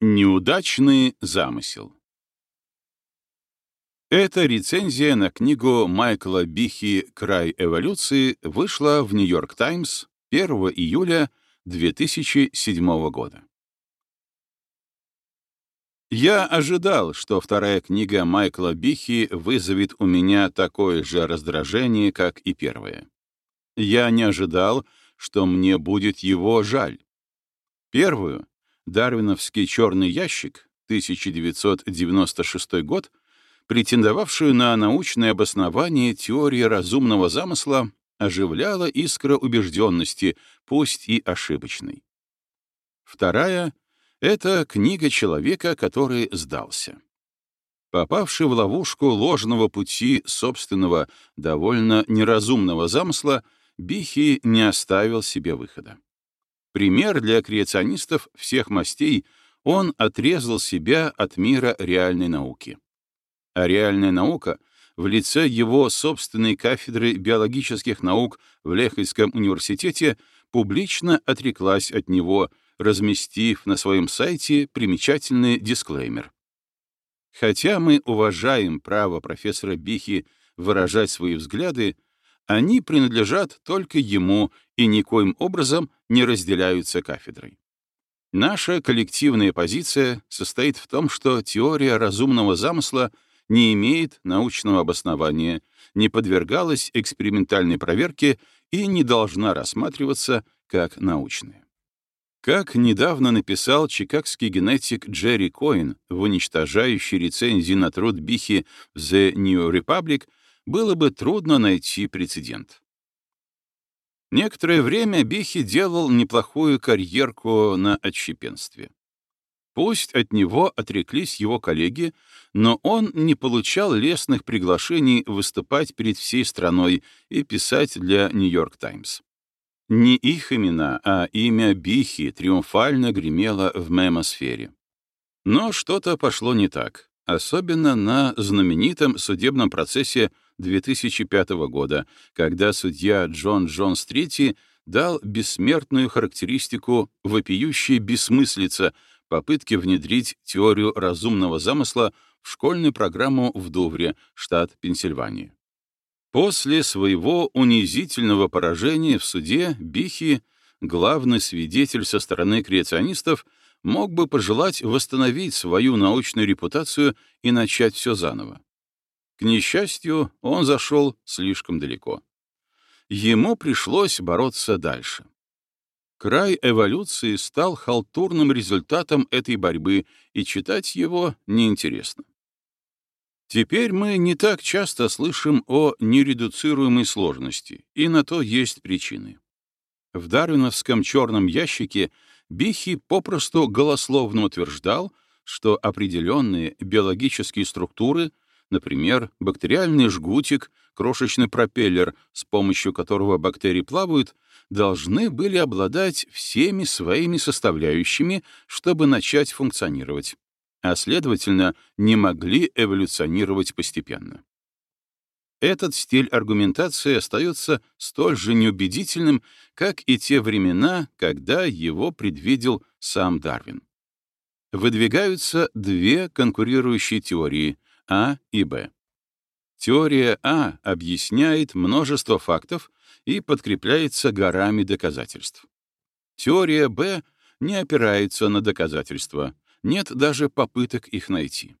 Неудачный замысел. Эта рецензия на книгу Майкла Бихи «Край эволюции» вышла в «Нью-Йорк Таймс» 1 июля 2007 года. Я ожидал, что вторая книга Майкла Бихи вызовет у меня такое же раздражение, как и первая. Я не ожидал, что мне будет его жаль. Первую Дарвиновский черный ящик, 1996 год, претендовавшую на научное обоснование теории разумного замысла, оживляла искра убежденности, пусть и ошибочной. Вторая — это книга человека, который сдался. Попавший в ловушку ложного пути собственного, довольно неразумного замысла, Бихи не оставил себе выхода. Пример для креационистов всех мастей, он отрезал себя от мира реальной науки. А реальная наука в лице его собственной кафедры биологических наук в Лехельском университете публично отреклась от него, разместив на своем сайте примечательный дисклеймер. Хотя мы уважаем право профессора Бихи выражать свои взгляды, они принадлежат только ему и никоим образом не разделяются кафедрой. Наша коллективная позиция состоит в том, что теория разумного замысла не имеет научного обоснования, не подвергалась экспериментальной проверке и не должна рассматриваться как научная. Как недавно написал чикагский генетик Джерри Коин в уничтожающей рецензии на труд Бихи в The New Republic, было бы трудно найти прецедент. Некоторое время Бихи делал неплохую карьерку на отщепенстве. Пусть от него отреклись его коллеги, но он не получал лестных приглашений выступать перед всей страной и писать для «Нью-Йорк Таймс». Не их имена, а имя Бихи триумфально гремело в мемосфере. Но что-то пошло не так, особенно на знаменитом судебном процессе 2005 года, когда судья Джон Джонс III дал бессмертную характеристику «вопиющая бессмыслица» попытки внедрить теорию разумного замысла в школьную программу в Дувре, штат Пенсильвания. После своего унизительного поражения в суде Бихи, главный свидетель со стороны креационистов, мог бы пожелать восстановить свою научную репутацию и начать все заново. К несчастью, он зашел слишком далеко. Ему пришлось бороться дальше. Край эволюции стал халтурным результатом этой борьбы, и читать его неинтересно. Теперь мы не так часто слышим о нередуцируемой сложности, и на то есть причины. В дарвиновском черном ящике Бихи попросту голословно утверждал, что определенные биологические структуры — Например, бактериальный жгутик, крошечный пропеллер, с помощью которого бактерии плавают, должны были обладать всеми своими составляющими, чтобы начать функционировать, а, следовательно, не могли эволюционировать постепенно. Этот стиль аргументации остается столь же неубедительным, как и те времена, когда его предвидел сам Дарвин. Выдвигаются две конкурирующие теории, а и Б. Теория А объясняет множество фактов и подкрепляется горами доказательств. Теория Б не опирается на доказательства, нет даже попыток их найти.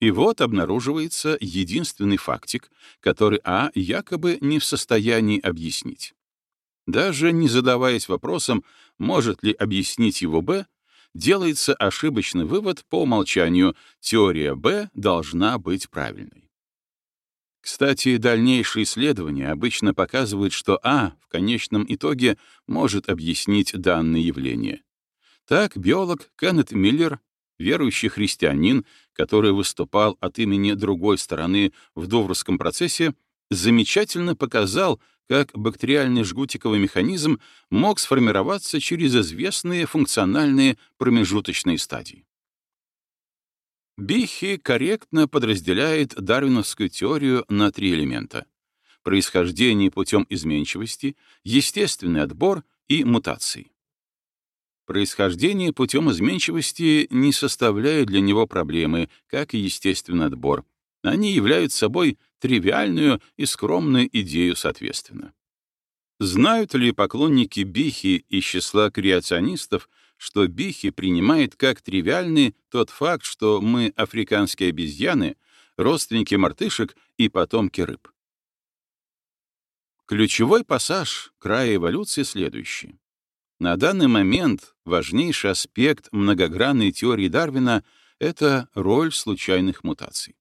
И вот обнаруживается единственный фактик, который А якобы не в состоянии объяснить. Даже не задаваясь вопросом, может ли объяснить его Б, делается ошибочный вывод по умолчанию «теория Б должна быть правильной». Кстати, дальнейшие исследования обычно показывают, что А в конечном итоге может объяснить данное явление. Так биолог Кеннет Миллер, верующий христианин, который выступал от имени другой стороны в Доврском процессе, замечательно показал, как бактериальный жгутиковый механизм мог сформироваться через известные функциональные промежуточные стадии. Бихи корректно подразделяет дарвиновскую теорию на три элемента — происхождение путем изменчивости, естественный отбор и мутации. Происхождение путем изменчивости не составляет для него проблемы, как и естественный отбор. Они являются собой тривиальную и скромную идею соответственно. Знают ли поклонники Бихи из числа креационистов, что Бихи принимает как тривиальный тот факт, что мы, африканские обезьяны, родственники мартышек и потомки рыб? Ключевой пассаж края эволюции следующий. На данный момент важнейший аспект многогранной теории Дарвина — это роль случайных мутаций.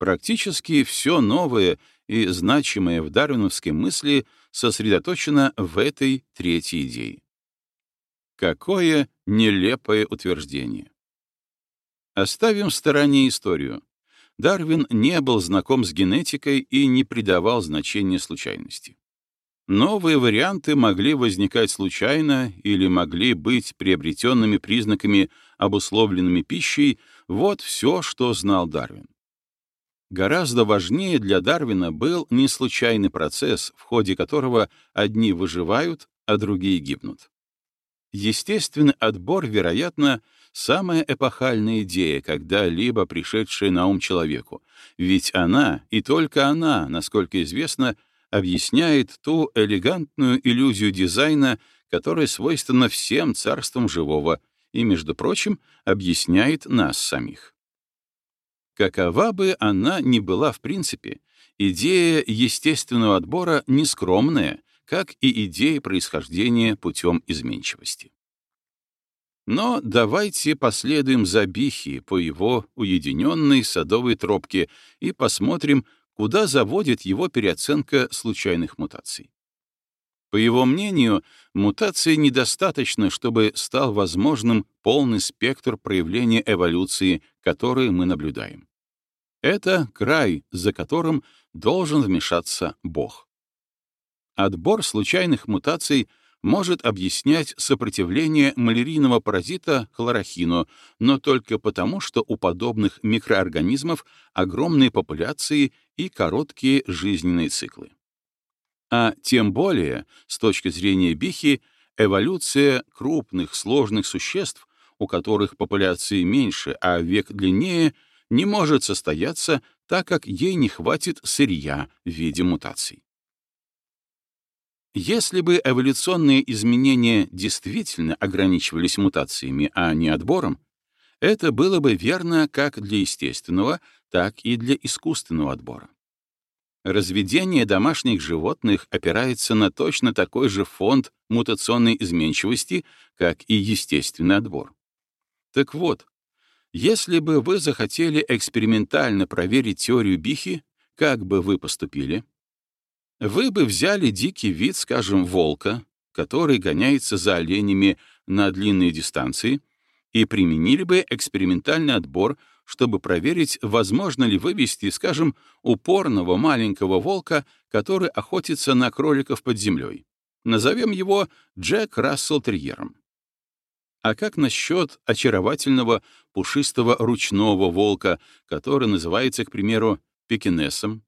Практически все новое и значимое в дарвиновской мысли сосредоточено в этой третьей идее. Какое нелепое утверждение! Оставим в стороне историю. Дарвин не был знаком с генетикой и не придавал значения случайности. Новые варианты могли возникать случайно или могли быть приобретенными признаками, обусловленными пищей, вот все, что знал Дарвин. Гораздо важнее для Дарвина был не случайный процесс, в ходе которого одни выживают, а другие гибнут. Естественный отбор, вероятно, самая эпохальная идея, когда-либо пришедшая на ум человеку, ведь она, и только она, насколько известно, объясняет ту элегантную иллюзию дизайна, которая свойственна всем царствам живого и, между прочим, объясняет нас самих. Какова бы она ни была в принципе, идея естественного отбора нескромная, как и идея происхождения путем изменчивости. Но давайте последуем за Бихи по его уединенной садовой тропке и посмотрим, куда заводит его переоценка случайных мутаций. По его мнению, мутации недостаточно, чтобы стал возможным полный спектр проявления эволюции, который мы наблюдаем. Это край, за которым должен вмешаться Бог. Отбор случайных мутаций может объяснять сопротивление малярийного паразита хлорохину, но только потому, что у подобных микроорганизмов огромные популяции и короткие жизненные циклы. А тем более, с точки зрения Бихи, эволюция крупных сложных существ, у которых популяции меньше, а век длиннее — не может состояться, так как ей не хватит сырья в виде мутаций. Если бы эволюционные изменения действительно ограничивались мутациями, а не отбором, это было бы верно как для естественного, так и для искусственного отбора. Разведение домашних животных опирается на точно такой же фонд мутационной изменчивости, как и естественный отбор. Так вот, если бы вы захотели экспериментально проверить теорию Бихи, как бы вы поступили? Вы бы взяли дикий вид, скажем, волка, который гоняется за оленями на длинные дистанции, и применили бы экспериментальный отбор, чтобы проверить, возможно ли вывести, скажем, упорного маленького волка, который охотится на кроликов под землей. Назовем его Джек Рассел Терьером. А как насчет очаровательного пушистого ручного волка, который называется, к примеру, пекинесом?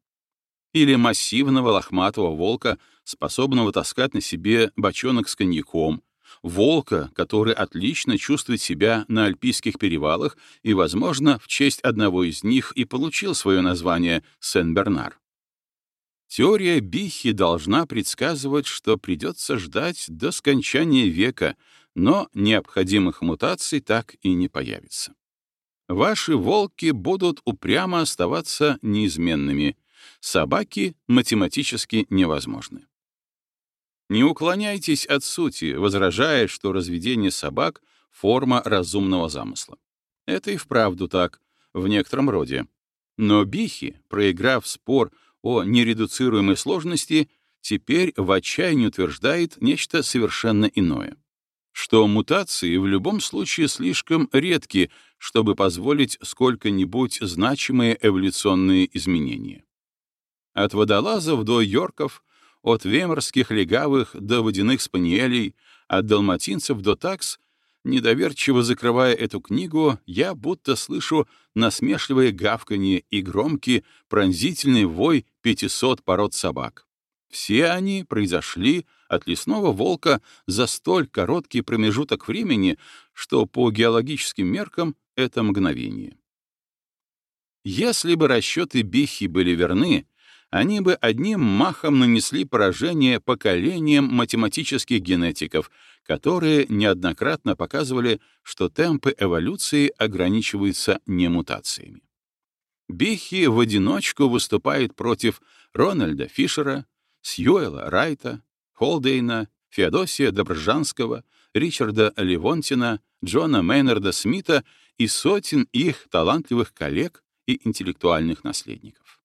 Или массивного лохматого волка, способного таскать на себе бочонок с коньяком, волка, который отлично чувствует себя на альпийских перевалах и, возможно, в честь одного из них и получил свое название Сен-Бернар. Теория Бихи должна предсказывать, что придется ждать до скончания века, но необходимых мутаций так и не появится. Ваши волки будут упрямо оставаться неизменными, собаки математически невозможны. Не уклоняйтесь от сути, возражая, что разведение собак — форма разумного замысла. Это и вправду так, в некотором роде. Но Бихи, проиграв спор о нередуцируемой сложности, теперь в отчаянии утверждает нечто совершенно иное что мутации в любом случае слишком редки, чтобы позволить сколько-нибудь значимые эволюционные изменения. От водолазов до йорков, от веморских легавых до водяных спаниелей, от далматинцев до такс, недоверчиво закрывая эту книгу, я будто слышу насмешливое гавканье и громкий пронзительный вой 500 пород собак. Все они произошли от лесного волка за столь короткий промежуток времени, что по геологическим меркам это мгновение. Если бы расчеты Бихи были верны, они бы одним махом нанесли поражение поколениям математических генетиков, которые неоднократно показывали, что темпы эволюции ограничиваются не мутациями. Бихи в одиночку выступает против Рональда Фишера, Сьюэла Райта, Холдейна, Феодосия Добржанского, Ричарда Левонтина, Джона Мейнарда Смита и сотен их талантливых коллег и интеллектуальных наследников.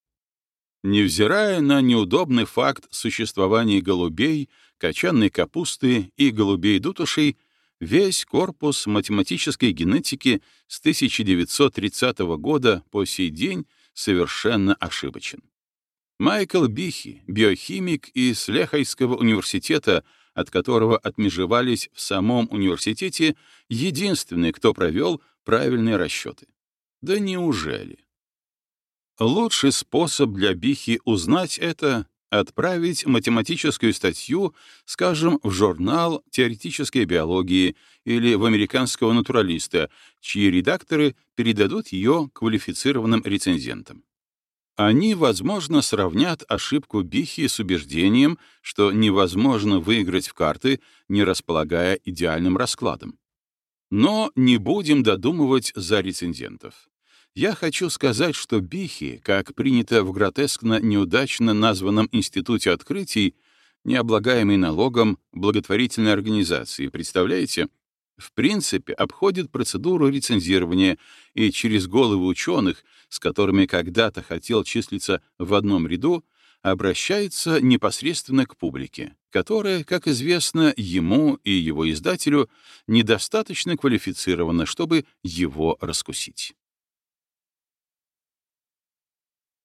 Невзирая на неудобный факт существования голубей, качанной капусты и голубей-дутушей, весь корпус математической генетики с 1930 года по сей день совершенно ошибочен. Майкл Бихи, биохимик из Лехайского университета, от которого отмежевались в самом университете, единственный, кто провел правильные расчеты. Да неужели? Лучший способ для Бихи узнать это — отправить математическую статью, скажем, в журнал теоретической биологии или в американского натуралиста, чьи редакторы передадут ее квалифицированным рецензентам. Они, возможно, сравнят ошибку Бихи с убеждением, что невозможно выиграть в карты, не располагая идеальным раскладом. Но не будем додумывать за рецензентов. Я хочу сказать, что Бихи, как принято в гротескно неудачно названном Институте открытий, необлагаемый налогом благотворительной организации, представляете, в принципе обходит процедуру рецензирования и через головы ученых, с которыми когда-то хотел числиться в одном ряду, обращается непосредственно к публике, которая, как известно, ему и его издателю недостаточно квалифицирована, чтобы его раскусить.